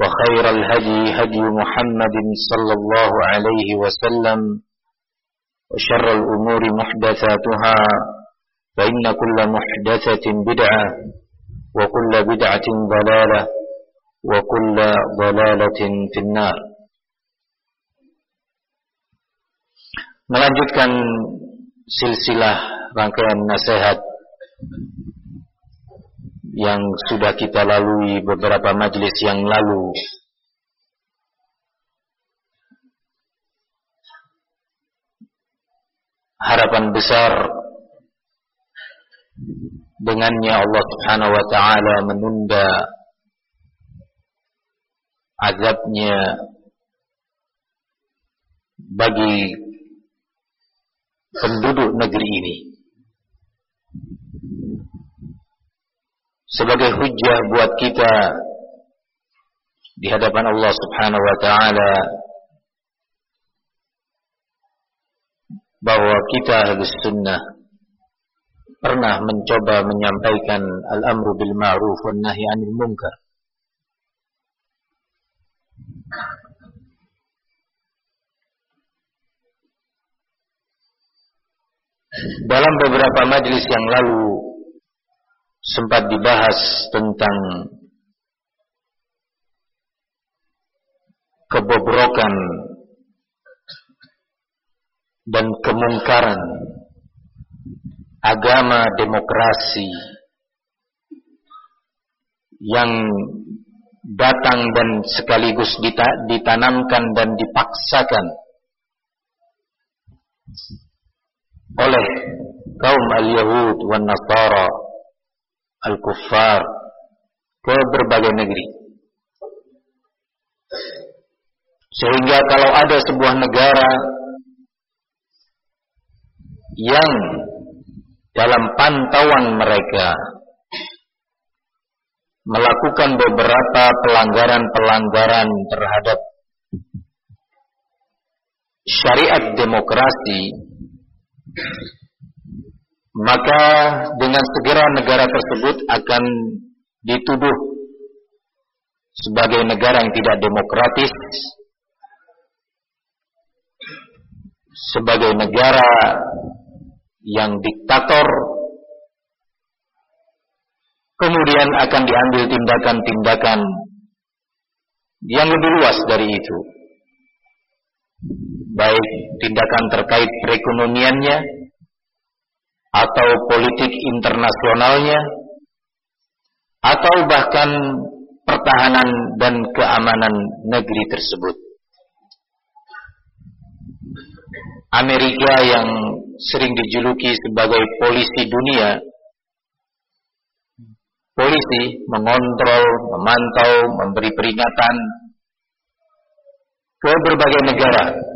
وخير الهدي هدي محمد صلى الله عليه وسلم وشر الأمور محدثاتها فإن كل محدثة بدعة وكل بدعة ضلالة وكل ضلالة في النار. Melanjutkan silsilah rangkaian nasihat yang sudah kita lalui beberapa majlis yang lalu. Harapan besar dengannya Allah Subhanahu wa taala menunda azabnya bagi penduduk negeri ini sebagai hujah buat kita di hadapan Allah Subhanahu wa taala bahwa kita harus sunnah pernah mencoba menyampaikan al-amru bil ma'ruf wan nahi 'anil munkar. Dalam beberapa majlis yang lalu sempat dibahas tentang kebobrokan dan kemungkaran agama demokrasi yang datang dan sekaligus ditanamkan dan dipaksakan oleh kaum al-Yahud wan Nasara al-kuffar ke berbagai negeri. Sehingga kalau ada sebuah negara yang dalam pantauan mereka melakukan beberapa pelanggaran-pelanggaran terhadap syariat demokrasi maka dengan segera negara tersebut akan dituduh sebagai negara yang tidak demokratis, sebagai negara yang diktator, kemudian akan diambil tindakan-tindakan yang lebih luas dari itu. Baik tindakan terkait perekonomiannya, atau politik internasionalnya atau bahkan pertahanan dan keamanan negeri tersebut. Amerika yang sering dijuluki sebagai polisi dunia, polisi mengontrol, memantau, memberi peringatan ke berbagai negara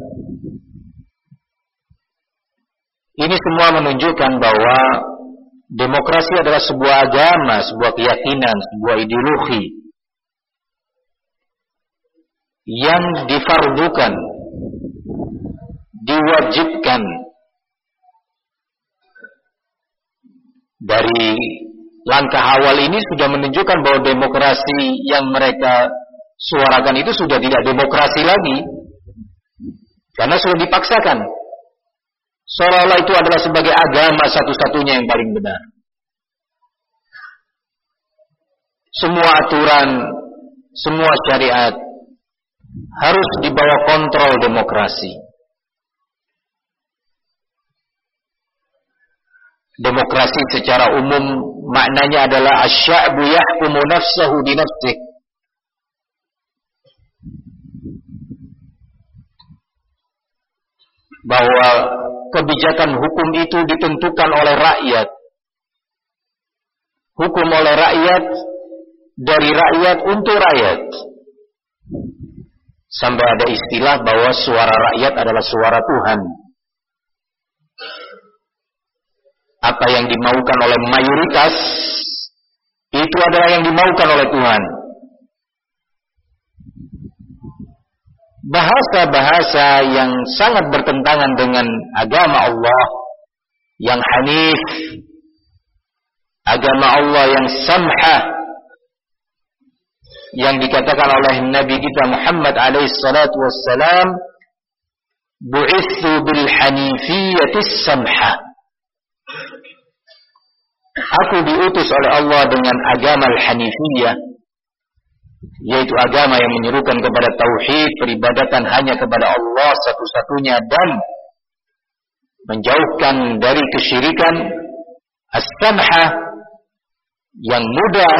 Ini semua menunjukkan bahwa demokrasi adalah sebuah agama, sebuah keyakinan, sebuah ideologi yang difardukan, diwajibkan dari langkah awal ini sudah menunjukkan bahwa demokrasi yang mereka suarakan itu sudah tidak demokrasi lagi karena sudah dipaksakan seolah-olah itu adalah sebagai agama satu-satunya yang paling benar. Semua aturan semua syariat harus dibawa kontrol demokrasi. Demokrasi secara umum maknanya adalah asy'abu yahkumu nafsahu bi bahwa kebijakan hukum itu ditentukan oleh rakyat. Hukum oleh rakyat dari rakyat untuk rakyat. Sampai ada istilah bahwa suara rakyat adalah suara Tuhan. Apa yang dimaukan oleh mayoritas itu adalah yang dimaukan oleh Tuhan. Bahasa-bahasa yang sangat bertentangan dengan agama Allah yang hanif, agama Allah yang samha, yang dikatakan oleh Nabi kita Muhammad alaihi salatu wassalam, bu'ithu bil hanifiyatis samha. Aku diutus oleh Allah dengan agama al-hanifiyah yaitu agama yang menyerukan kepada tauhid, peribadatan hanya kepada Allah satu-satunya dan menjauhkan dari kesyirikan as-samha yang mudah,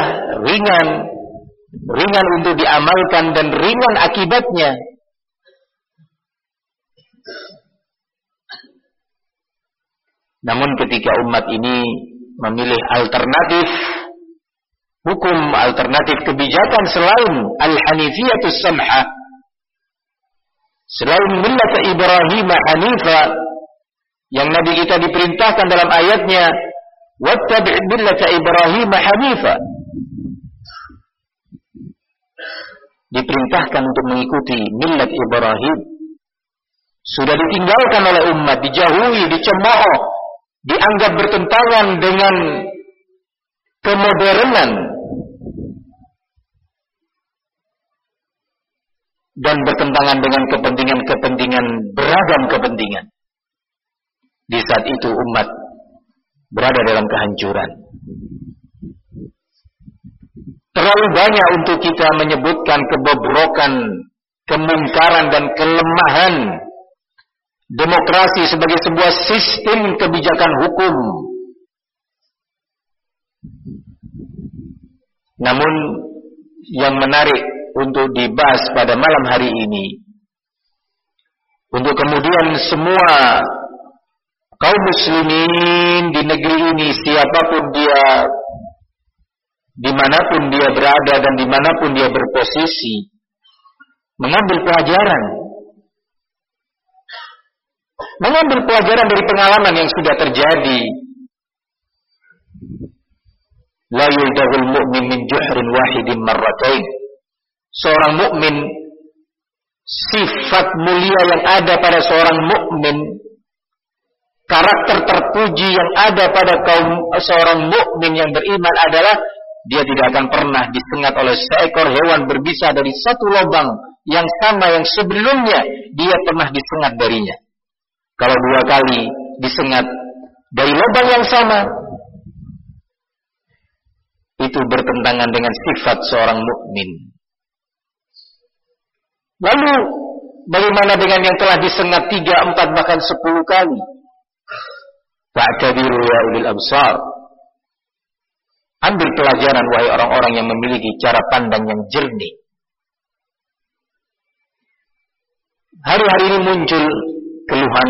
ringan, ringan untuk diamalkan dan ringan akibatnya. Namun ketika umat ini memilih alternatif hukum alternatif kebijakan selain al-hanifiyatus samha. Selain millat Ibrahim hanifa yang Nabi kita diperintahkan dalam ayatnya wattabi' millata Ibrahim hanifa. Diperintahkan untuk mengikuti millat Ibrahim. Sudah ditinggalkan oleh umat dijauhi dicemooh dianggap bertentangan dengan kemodernan dan bertentangan dengan kepentingan-kepentingan beragam kepentingan. Di saat itu umat berada dalam kehancuran. Terlalu banyak untuk kita menyebutkan kebobrokan, kemungkaran dan kelemahan demokrasi sebagai sebuah sistem kebijakan hukum. Namun yang menarik untuk dibahas pada malam hari ini. Untuk kemudian semua kaum muslimin di negeri ini siapa pun dia di mana pun dia berada dan di mana pun dia berposisi mengambil pelajaran mengambil pelajaran dari pengalaman yang sudah terjadi la yuldahul mu'min min juhrin wahidin marratain seorang mukmin sifat mulia yang ada pada seorang mukmin karakter terpuji yang ada pada kaum seorang mukmin yang beriman adalah dia tidak akan pernah disengat oleh seekor hewan berbisa dari satu lubang yang sama yang sebelumnya dia pernah disengat darinya. Kalau dua kali disengat dari lubang yang sama, itu bertentangan dengan sifat seorang mukmin. Lalu bagaimana dengan yang telah disengat tiga, empat, bahkan sepuluh kali? Fa'tabiru ya ulil absar. Ambil pelajaran wahai orang-orang yang memiliki cara pandang yang jernih. Hari-hari ini muncul keluhan,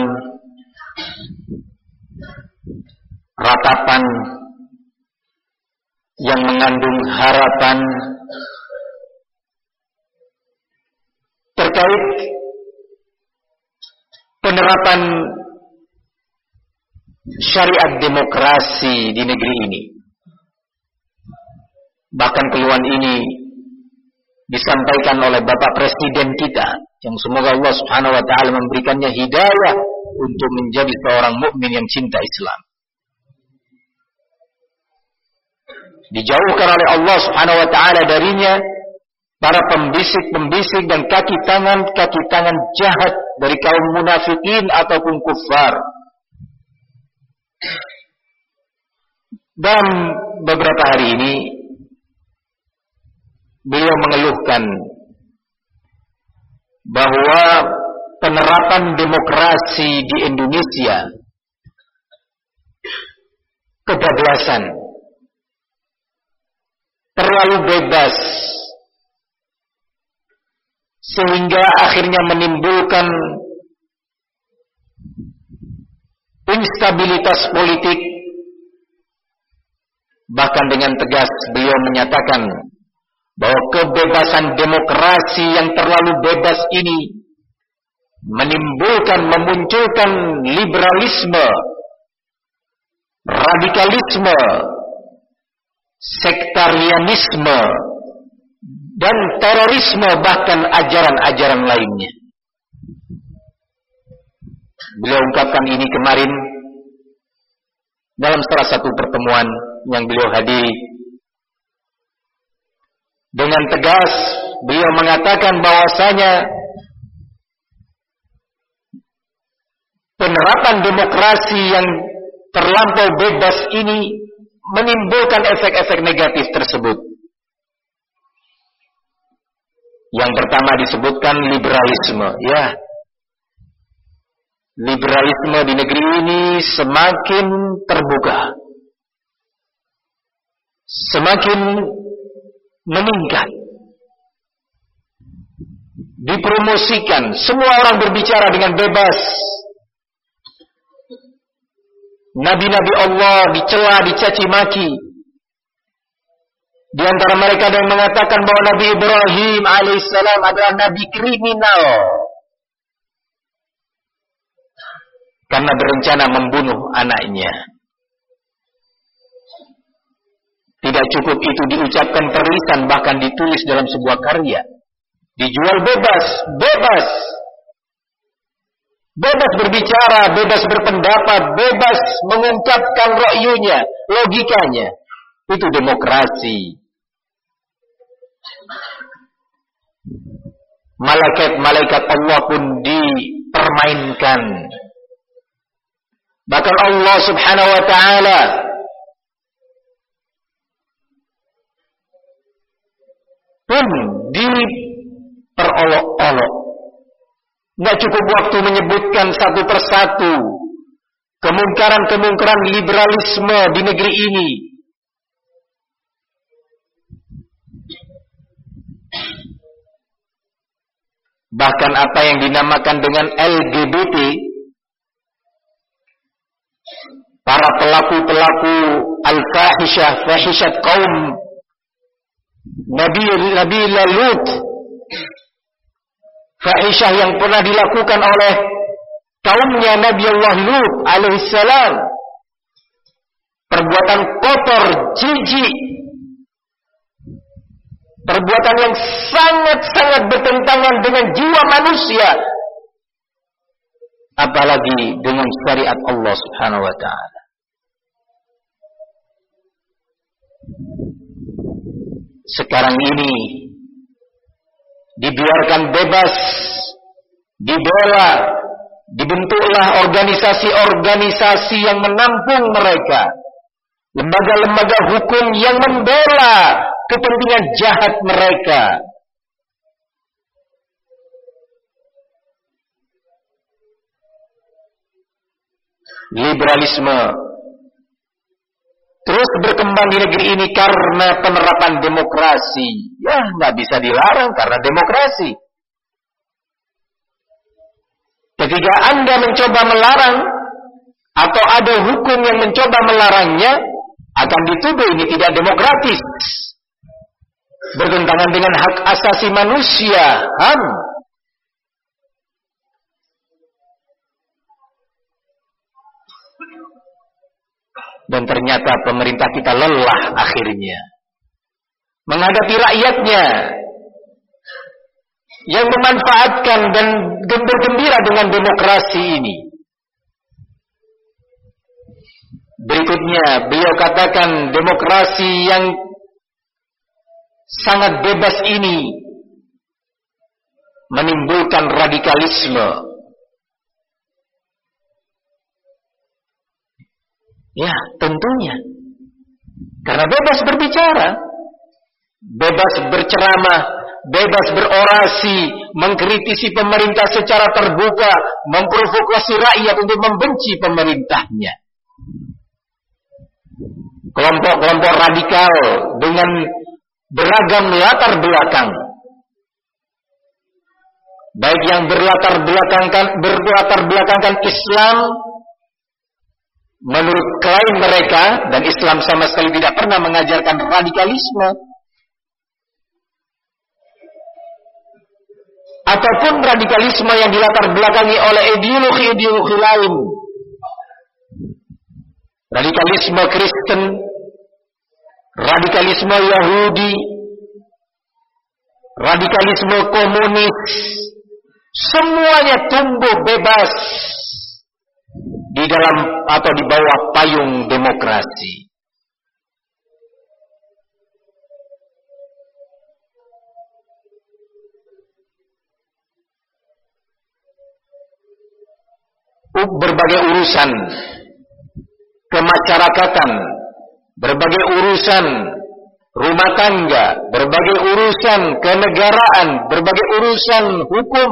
ratapan yang mengandung harapan terkait penerapan syariat demokrasi di negeri ini. Bahkan keluhan ini disampaikan oleh Bapak Presiden kita yang semoga Allah Subhanahu wa taala memberikannya hidayah untuk menjadi seorang mukmin yang cinta Islam. Dijauhkan oleh Allah Subhanahu wa taala darinya para pembisik-pembisik dan kaki tangan-kaki tangan jahat dari kaum munafikin ataupun kufar. Dan beberapa hari ini beliau mengeluhkan bahwa penerapan demokrasi di Indonesia kebablasan terlalu bebas. Sehingga akhirnya menimbulkan instabilitas politik. Bahkan dengan tegas beliau menyatakan bahwa kebebasan demokrasi yang terlalu bebas ini menimbulkan memunculkan liberalisme radikalisme sektarianisme dan terorisme bahkan ajaran-ajaran lainnya. Beliau ungkapkan ini kemarin dalam salah satu pertemuan yang beliau hadiri. Dengan tegas beliau mengatakan bahwasanya penerapan demokrasi yang terlampau bebas ini menimbulkan efek-efek negatif tersebut. Yang pertama disebutkan liberalisme, ya. Liberalisme di negeri ini semakin terbuka. Semakin meningkat. Dipromosikan, semua orang berbicara dengan bebas. Nabi-nabi Allah dicela, dicaci maki. Di antara mereka ada yang mengatakan bahwa Nabi Ibrahim alaihissalam adalah nabi kriminal. Karena berencana membunuh anaknya. Tidak cukup itu diucapkan terlisan bahkan ditulis dalam sebuah karya. Dijual bebas, bebas. Bebas berbicara, bebas berpendapat, bebas mengungkapkan rokyunya, logikanya. Itu demokrasi. Malaikat-malaikat Allah pun dipermainkan. Bahkan Allah subhanahu wa ta'ala pun diperolok-olok. Tidak cukup waktu menyebutkan satu persatu kemungkaran-kemungkaran liberalisme di negeri ini. Bahkan apa yang dinamakan dengan LGBT para pelaku-pelaku al-fahisyah, fahisyat kaum Nabi Nabi Lut fahisyah yang pernah dilakukan oleh kaumnya Nabi Allah Lut alaihissalam perbuatan kotor, jijik Perbuatan yang sangat-sangat bertentangan dengan jiwa manusia. Apalagi dengan syariat Allah subhanahu wa ta'ala. Sekarang ini dibiarkan bebas, dibela, dibentuklah organisasi-organisasi yang menampung mereka. Lembaga-lembaga hukum yang membela kepentingan jahat mereka. Liberalisme terus berkembang di negeri ini karena penerapan demokrasi. Ya, nggak bisa dilarang karena demokrasi. Ketika Anda mencoba melarang atau ada hukum yang mencoba melarangnya, akan dituduh ini tidak demokratis bertentangan dengan hak asasi manusia, HAM. Dan ternyata pemerintah kita lelah akhirnya menghadapi rakyatnya yang memanfaatkan dan bergembira dengan demokrasi ini. Berikutnya, beliau katakan demokrasi yang sangat bebas ini menimbulkan radikalisme. Ya, tentunya. Karena bebas berbicara, bebas berceramah, bebas berorasi, mengkritisi pemerintah secara terbuka, memprovokasi rakyat untuk membenci pemerintahnya. Kelompok-kelompok radikal dengan beragam latar belakang. Baik yang berlatar belakangkan berlatar belakangkan Islam menurut klaim mereka dan Islam sama sekali tidak pernah mengajarkan radikalisme ataupun radikalisme yang dilatar belakangi oleh ideologi-ideologi lain. Radikalisme Kristen, radikalisme Yahudi, radikalisme komunis, semuanya tumbuh bebas di dalam atau di bawah payung demokrasi. berbagai urusan kemasyarakatan, berbagai urusan rumah tangga, berbagai urusan kenegaraan, berbagai urusan hukum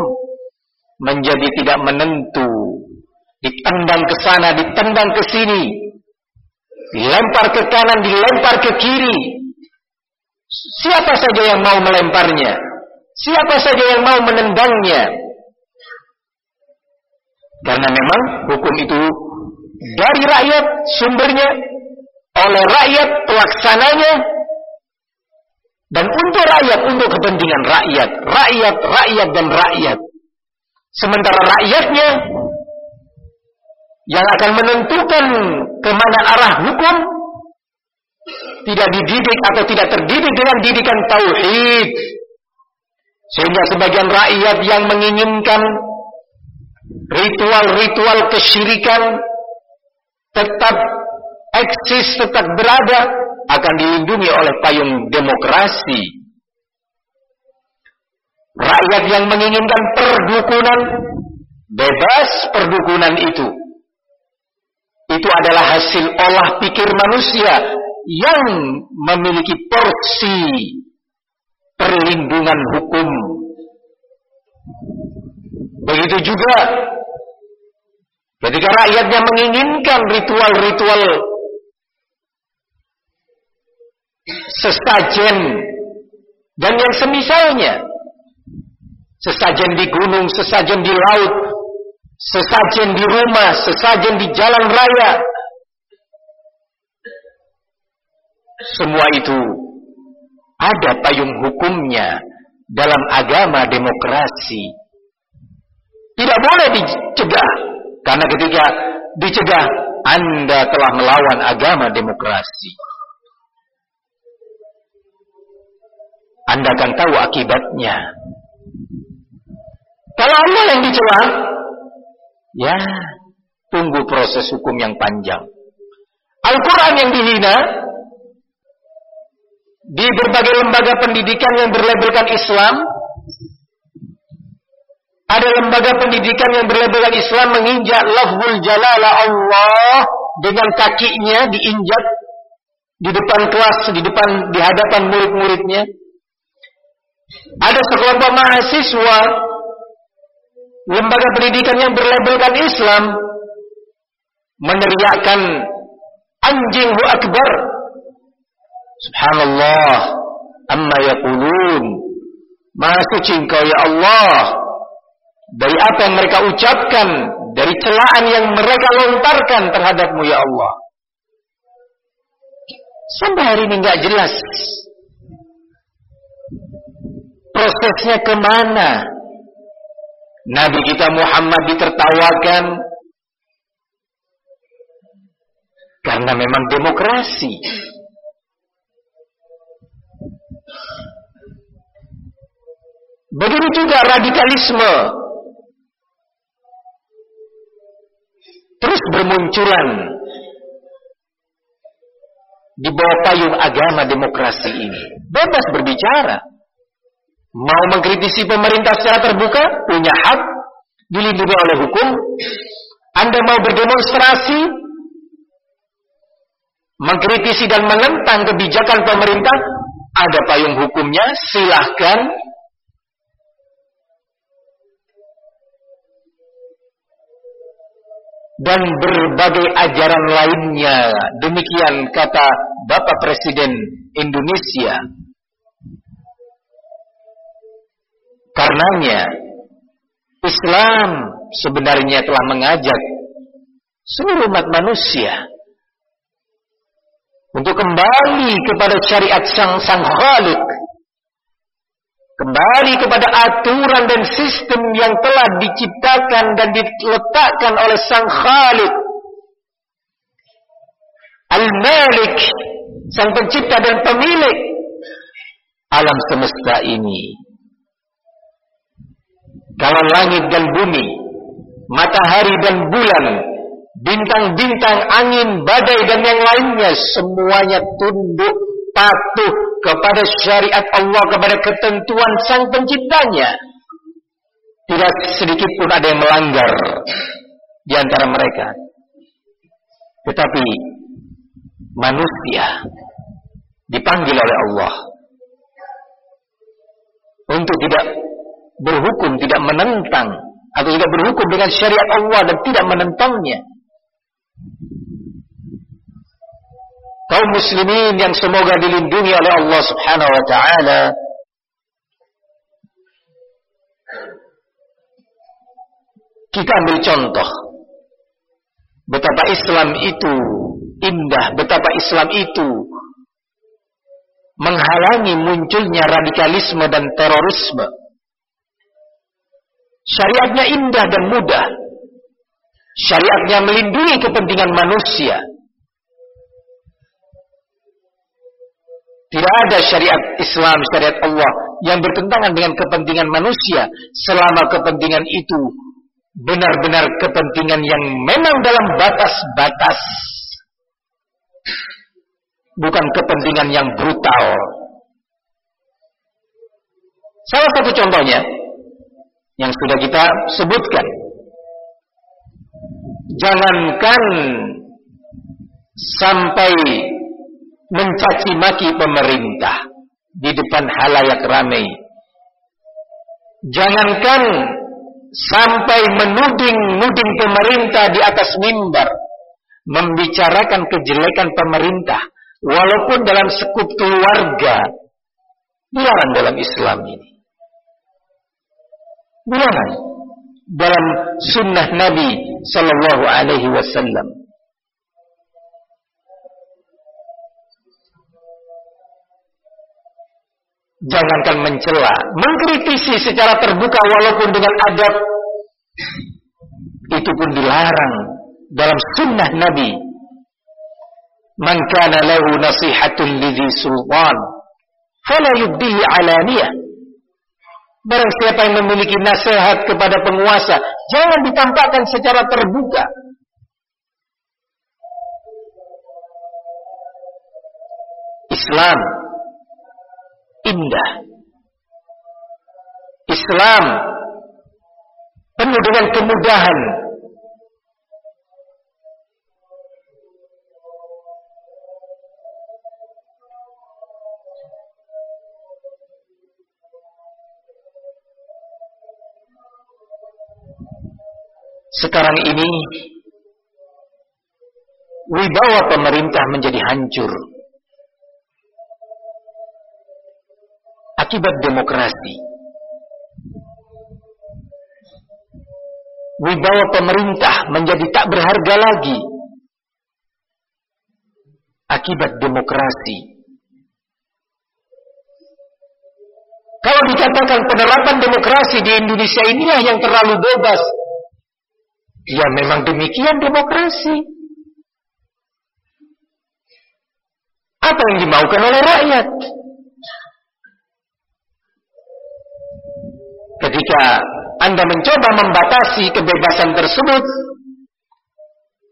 menjadi tidak menentu, ditendang ke sana, ditendang ke sini, dilempar ke kanan, dilempar ke kiri. Siapa saja yang mau melemparnya? Siapa saja yang mau menendangnya? Karena memang hukum itu dari rakyat sumbernya, oleh rakyat pelaksananya, dan untuk rakyat, untuk kepentingan rakyat, rakyat, rakyat, dan rakyat. Sementara rakyatnya yang akan menentukan ke mana arah hukum tidak dididik atau tidak terdidik dengan didikan tauhid sehingga sebagian rakyat yang menginginkan ritual-ritual kesyirikan tetap eksis, tetap berada, akan dilindungi oleh payung demokrasi. Rakyat yang menginginkan perdukunan, bebas perdukunan itu. Itu adalah hasil olah pikir manusia yang memiliki porsi perlindungan hukum. Begitu juga ketika rakyatnya menginginkan ritual-ritual sesajen dan yang semisalnya sesajen di gunung, sesajen di laut, sesajen di rumah, sesajen di jalan raya. Semua itu ada payung hukumnya dalam agama demokrasi. Tidak boleh dicegah. Karena ketika dicegah, Anda telah melawan agama demokrasi. Anda akan tahu akibatnya. Kalau Allah yang dicela, ya tunggu proses hukum yang panjang. Al-Quran yang dihina, di berbagai lembaga pendidikan yang berlabelkan Islam, ada lembaga pendidikan yang berlabelkan Islam menginjak lafzul jalala Allah dengan kakinya diinjak di depan kelas, di depan di hadapan murid-muridnya. Ada sekelompok mahasiswa lembaga pendidikan yang berlabelkan Islam meneriakkan anjing hu akbar. Subhanallah amma yaqulun. Maha suci engkau ya Allah dari apa yang mereka ucapkan, dari celaan yang mereka lontarkan terhadapmu ya Allah. Sampai hari ini nggak jelas prosesnya ke mana. Nabi kita Muhammad ditertawakan karena memang demokrasi. Begitu juga radikalisme terus bermunculan di bawah payung agama demokrasi ini. Bebas berbicara. Mau mengkritisi pemerintah secara terbuka, punya hak, dilindungi oleh hukum. Anda mau berdemonstrasi, mengkritisi dan menentang kebijakan pemerintah, ada payung hukumnya, silahkan dan berbagai ajaran lainnya. Demikian kata Bapak Presiden Indonesia. Karenanya Islam sebenarnya telah mengajak seluruh umat manusia untuk kembali kepada syariat sang sang Khalik Kembali kepada aturan dan sistem yang telah diciptakan dan diletakkan oleh Sang Khalik. Al-Malik, Sang Pencipta dan Pemilik alam semesta ini. Kalau langit dan bumi, matahari dan bulan, bintang-bintang, angin, badai dan yang lainnya semuanya tunduk patuh kepada syariat Allah, kepada ketentuan sang penciptanya. Tidak sedikit pun ada yang melanggar di antara mereka. Tetapi manusia dipanggil oleh Allah untuk tidak berhukum, tidak menentang atau tidak berhukum dengan syariat Allah dan tidak menentangnya. kaum muslimin yang semoga dilindungi oleh Allah Subhanahu wa taala kita ambil contoh betapa Islam itu indah, betapa Islam itu menghalangi munculnya radikalisme dan terorisme. Syariatnya indah dan mudah. Syariatnya melindungi kepentingan manusia. Tidak ada syariat Islam, syariat Allah yang bertentangan dengan kepentingan manusia selama kepentingan itu benar-benar kepentingan yang memang dalam batas-batas. Bukan kepentingan yang brutal. Salah satu contohnya yang sudah kita sebutkan. Jangankan sampai mencaci maki pemerintah di depan halayak ramai. Jangankan sampai menuding-nuding pemerintah di atas mimbar, membicarakan kejelekan pemerintah, walaupun dalam sekup keluarga, dilarang dalam Islam ini. Dilarang dalam sunnah Nabi Sallallahu Alaihi Wasallam. Jangankan mencela, mengkritisi secara terbuka walaupun dengan adab itu pun dilarang dalam sunnah Nabi. Man kana lahu nasihatun lidhi sultan fala yubdihi alaniyah. Barang siapa yang memiliki nasihat kepada penguasa, jangan ditampakkan secara terbuka. Islam indah. Islam penuh dengan kemudahan. Sekarang ini wibawa pemerintah menjadi hancur. akibat demokrasi. Wibawa pemerintah menjadi tak berharga lagi akibat demokrasi. Kalau dikatakan penerapan demokrasi di Indonesia inilah yang terlalu bebas, ya memang demikian demokrasi. Apa yang dimaukan oleh rakyat? ketika Anda mencoba membatasi kebebasan tersebut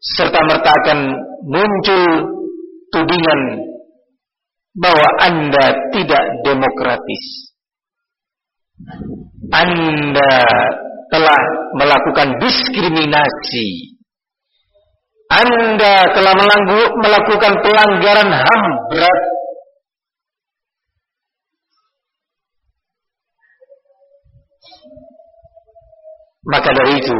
serta merta akan muncul tudingan bahwa Anda tidak demokratis. Anda telah melakukan diskriminasi. Anda telah melakukan pelanggaran HAM berat. Maka dari itu,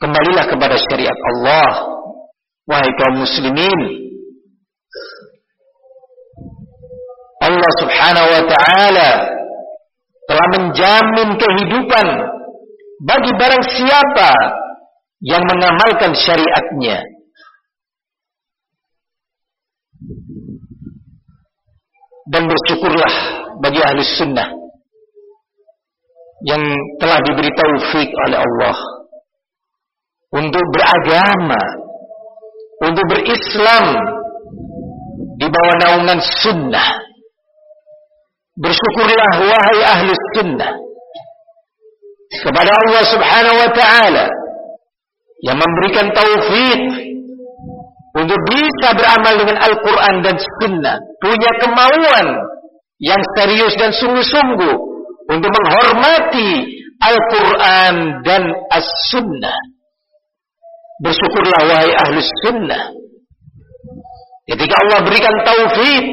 kembalilah kepada syariat Allah, wahai kaum muslimin. Allah Subhanahu wa taala telah menjamin kehidupan bagi barang siapa yang mengamalkan syariatnya. Dan bersyukurlah bagi ahli sunnah yang telah diberi taufik oleh Allah untuk beragama, untuk berislam di bawah naungan sunnah. Bersyukurlah wahai ahli sunnah kepada Allah Subhanahu wa taala yang memberikan taufik untuk bisa beramal dengan Al-Qur'an dan Sunnah, punya kemauan yang serius dan sungguh-sungguh untuk menghormati Al-Qur'an dan As-Sunnah. Bersyukurlah wahai ahli sunnah ketika Allah berikan taufik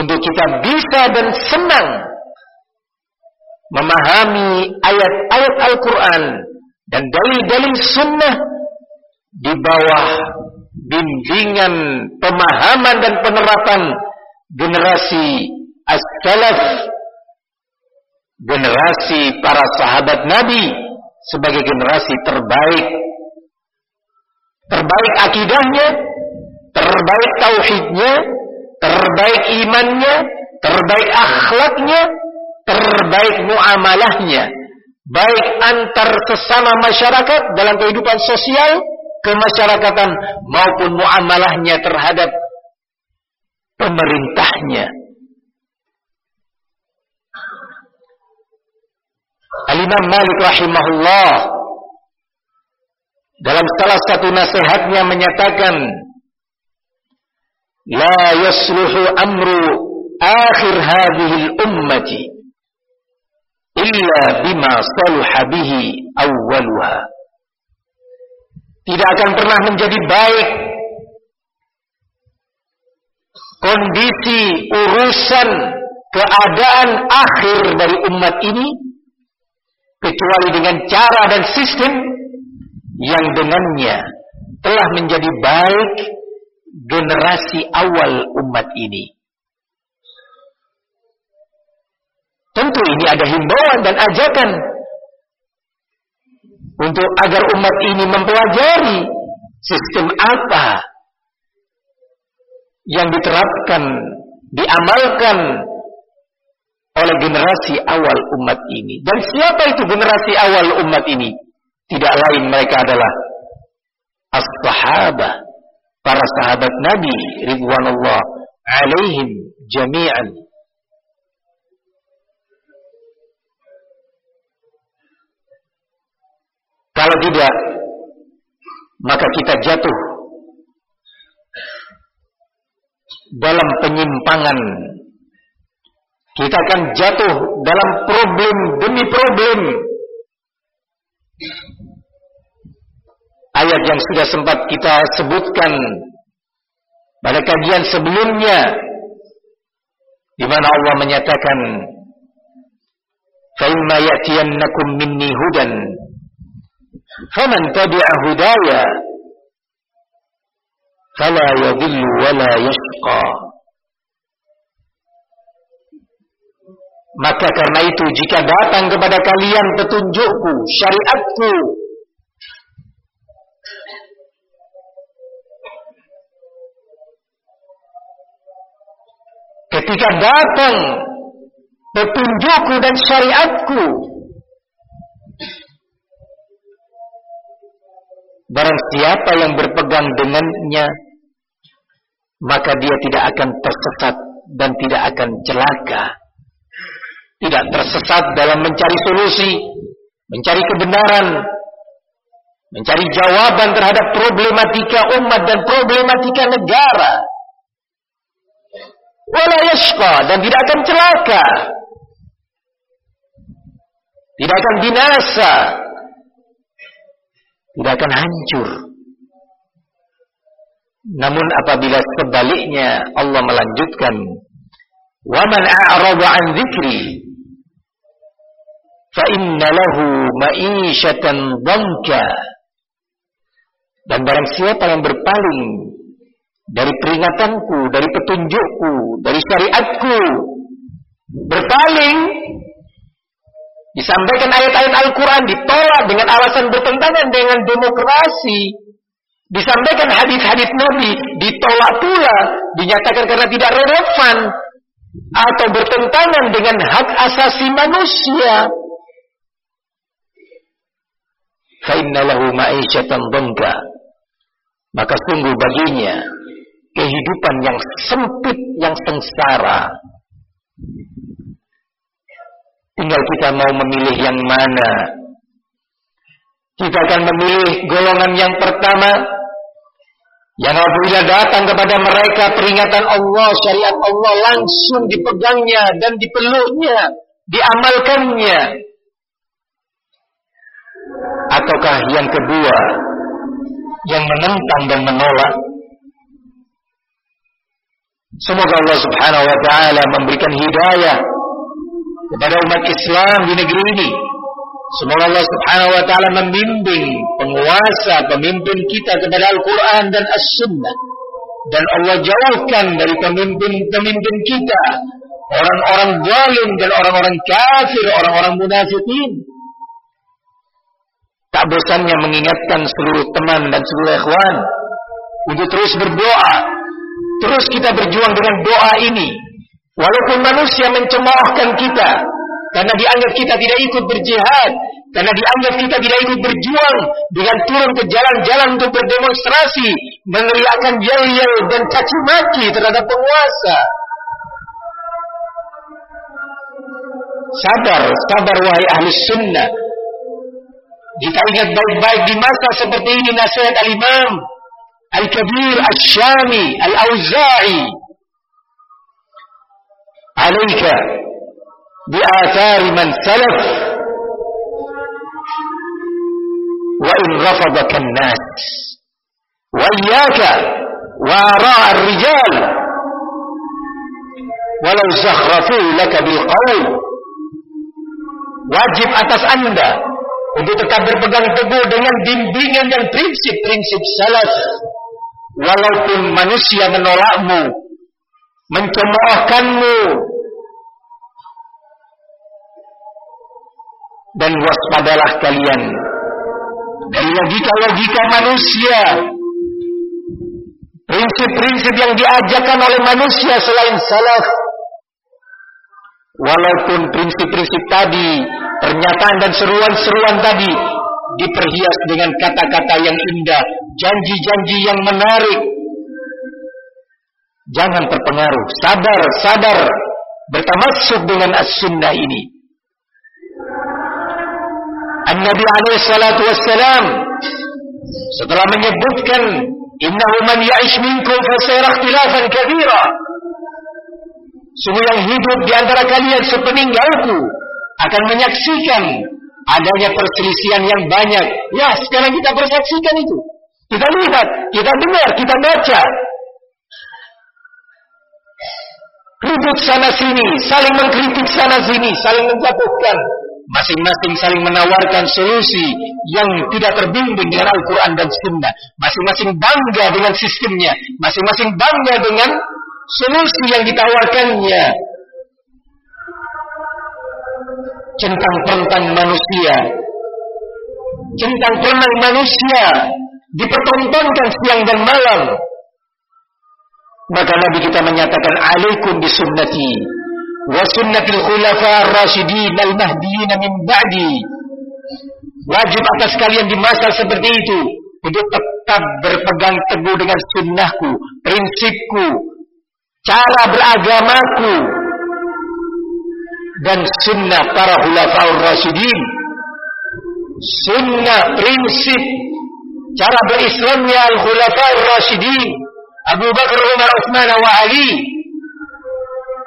untuk kita bisa dan senang memahami ayat-ayat Al-Quran dan dalil-dalil sunnah di bawah bimbingan pemahaman dan penerapan generasi as-salaf generasi para sahabat Nabi sebagai generasi terbaik. Terbaik akidahnya terbaik tauhidnya terbaik imannya terbaik akhlaknya terbaik muamalahnya. Baik antar sesama masyarakat dalam kehidupan sosial kemasyarakatan maupun muamalahnya terhadap pemerintahnya. Al-Imam Malik rahimahullah dalam salah satu nasihatnya menyatakan al-ummati illa bima saluha bihi awwaluha. Tidak akan pernah menjadi baik kondisi urusan keadaan akhir dari umat ini kecuali dengan cara dan sistem yang dengannya telah menjadi baik generasi awal umat ini. Tentu ini ada himbauan dan ajakan untuk agar umat ini mempelajari sistem apa yang diterapkan, diamalkan oleh generasi awal umat ini. Dan siapa itu generasi awal umat ini? Tidak lain mereka adalah as-sahabah, para sahabat Nabi ridwanullah alaihim jami'an. Kalau tidak, maka kita jatuh dalam penyimpangan. Kita akan jatuh dalam problem demi problem. ayat yang sudah sempat kita sebutkan. Pada kajian sebelumnya di mana Allah menyatakan فَإِمَّا يَأْتِيَنَّكُمْ ya'tiyannakum minni فَمَنْ تَبِعَ tabi'a hudaya fala وَلَا wala maka karena itu jika datang kepada kalian petunjukku syariatku ketika datang petunjukku dan syariatku, Barang siapa yang berpegang dengannya, maka dia tidak akan tersesat dan tidak akan celaka. Tidak tersesat dalam mencari solusi, mencari kebenaran, mencari jawaban terhadap problematika umat dan problematika negara. Wala yashqa dan tidak akan celaka. Tidak akan binasa. Tidak akan hancur. Namun apabila sebaliknya Allah melanjutkan wa man a'rada an dzikri fa inna lahu ma'isyatan dhanka dan barang siapa yang berpaling dari peringatanku, dari petunjukku, dari syariatku, berpaling, disampaikan ayat-ayat Al-Quran, ditolak dengan alasan bertentangan dengan demokrasi, disampaikan hadis-hadis Nabi, ditolak pula, dinyatakan karena tidak relevan, atau bertentangan dengan hak asasi manusia. Fa'inna lahu ma'isyatan. Maka sungguh baginya kehidupan yang sempit, yang sengsara. Tinggal kita mau memilih yang mana. Kita akan memilih golongan yang pertama yang apabila datang kepada mereka peringatan Allah, syariat Allah langsung dipegangnya dan dipeluknya, diamalkannya. Ataukah yang kedua yang menentang dan menolak. Semoga Allah Subhanahu wa taala memberikan hidayah kepada umat Islam di negeri ini. Semoga Allah Subhanahu wa taala membimbing penguasa, pemimpin kita kepada Al-Qur'an dan As-Sunnah. Dan Allah jauhkan dari pemimpin-pemimpin kita orang-orang zalim dan orang-orang kafir, orang-orang munafikin Tak bosannya mengingatkan seluruh teman dan seluruh ikhwan untuk terus berdoa. Terus kita berjuang dengan doa ini. Walaupun manusia mencemoohkan kita karena dianggap kita tidak ikut berjihad, karena dianggap kita tidak ikut berjuang dengan turun ke jalan-jalan untuk berdemonstrasi, meneriakkan yel-yel dan caci maki terhadap penguasa. Sabar, sabar wahai ahli sunnah. Jika ingat baik-baik di masa seperti ini nasihat al-imam Al-Kabir Al-Syami Al-Auza'i Alaika bi'athari man salaf wa in rafadaka an-nas wa iyyaka wa ara'a ar-rijal walau zakhrafu laka bil qawl wajib atas anda untuk tetap berpegang teguh dengan bimbingan dan prinsip-prinsip salaf walaupun manusia menolakmu mencemoohkanmu dan waspadalah kalian. Dari logika-logika manusia prinsip-prinsip yang diajarkan oleh manusia selain salaf walaupun prinsip-prinsip tadi Pernyataan dan seruan-seruan tadi diperhias dengan kata-kata yang indah, janji-janji yang menarik. Jangan terpengaruh, sadar, sadar, bertamasuk dengan as-sunnah ini. An-Nabi alaihi salatu wassalam setelah menyebutkan innahu man ya'ish minkum fasayara ikhtilafan katsira. Sungguh yang hidup di antara kalian sepeninggalku akan menyaksikan adanya perselisihan yang banyak. Ya, sekarang kita persaksikan itu. Kita lihat, kita dengar, kita baca. Ribut sana sini, saling mengkritik sana sini, saling menjatuhkan. Masing-masing saling menawarkan solusi yang tidak terbimbing dengan Al-Quran dan Sunnah. Masing-masing bangga dengan sistemnya. Masing-masing bangga dengan solusi yang ditawarkannya centang tentang manusia centang perenang manusia dipertontonkan siang dan malam. Maka Nabi kita menyatakan alaikum bisunnati wa sunnatil khulafa ar-rasyidin al-mahdiyyin min ba'di. Wajib atas kalian di masa seperti itu untuk tetap berpegang teguh dengan sunnahku prinsipku cara beragamaku dan sunnah para khulafaur rasyidin sunnah prinsip cara berislamnya al-khulafaur rasyidin Abu Bakar Umar Utsman wa Ali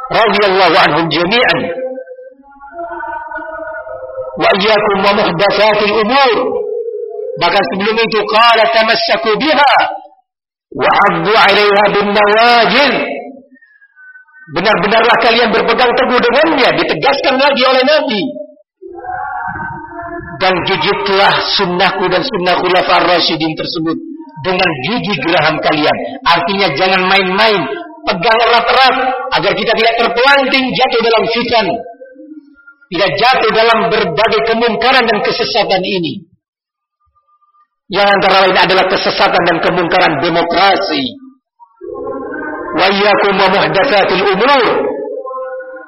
radhiyallahu anhum jami'an wa iyyakum wa muhdatsatil umur bahkan sebelum itu qala tamassaku biha wa 'addu 'alayha bin nawajil Benar-benarlah kalian berpegang teguh dengannya. Ditegaskan lagi oleh Nabi. Dan gigitlah sunnahku dan sunnah khulafar rasyidin tersebut. Dengan gigi geraham kalian. Artinya jangan main-main. Pegang erat-erat. Agar kita tidak terpelanting jatuh dalam fitan. Tidak jatuh dalam berbagai kemungkaran dan kesesatan ini. Yang antara lain adalah kesesatan dan kemungkaran demokrasi wa iyyakum wa muhdatsatil umur.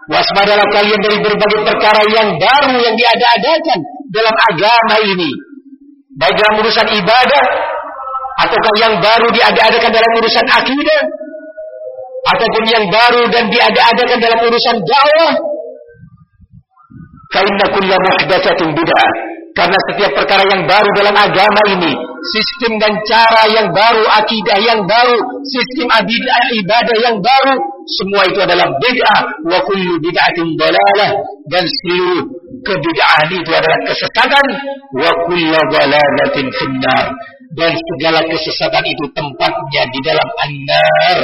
Waspadalah kalian dari berbagai perkara yang baru yang diada-adakan dalam agama ini. Baik dalam urusan ibadah ataukah yang baru diada-adakan dalam urusan akidah ataupun yang baru dan diada-adakan dalam urusan dakwah. Fa inna kullu muhdatsatin bid'ah. Karena setiap perkara yang baru dalam agama ini, sistem dan cara yang baru, akidah yang baru, sistem ibadah yang baru, semua itu adalah bid'ah. Wa kullu bid'atin dalalah. Dan seluruh kebid'ahan itu adalah kesesatan. Wa kullu dalalatin finnar. Dan segala kesesatan itu tempatnya di dalam annar.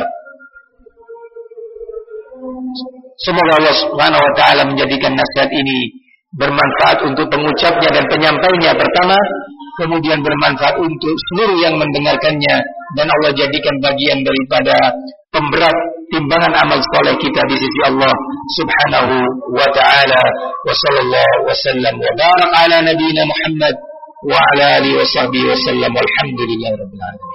Semoga Allah Subhanahu taala menjadikan nasihat ini bermanfaat untuk pengucapnya dan penyampainya. Pertama, kemudian bermanfaat untuk seluruh yang mendengarkannya. Dan Allah jadikan bagian daripada pemberat timbangan amal soleh kita di sisi Allah Subhanahu wa taala. Wa sallallahu wasallam wa barak ala nabiyyina Muhammad wa ala alihi wa sahbihi wasallam walhamdulillahi rabbil alamin